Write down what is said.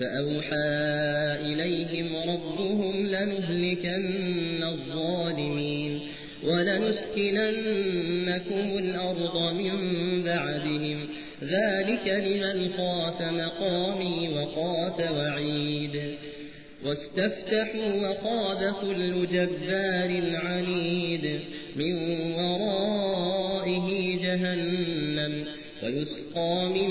فأوحى إليهم ربهم لنهلكن الظالمين ولنسكننكم الأرض من بعدهم. ذلك لمن خاف مقامي وخاف وعيد. واستفتحوا وقاب كل جبار عنيد. من ورائه جهنم ويسقى من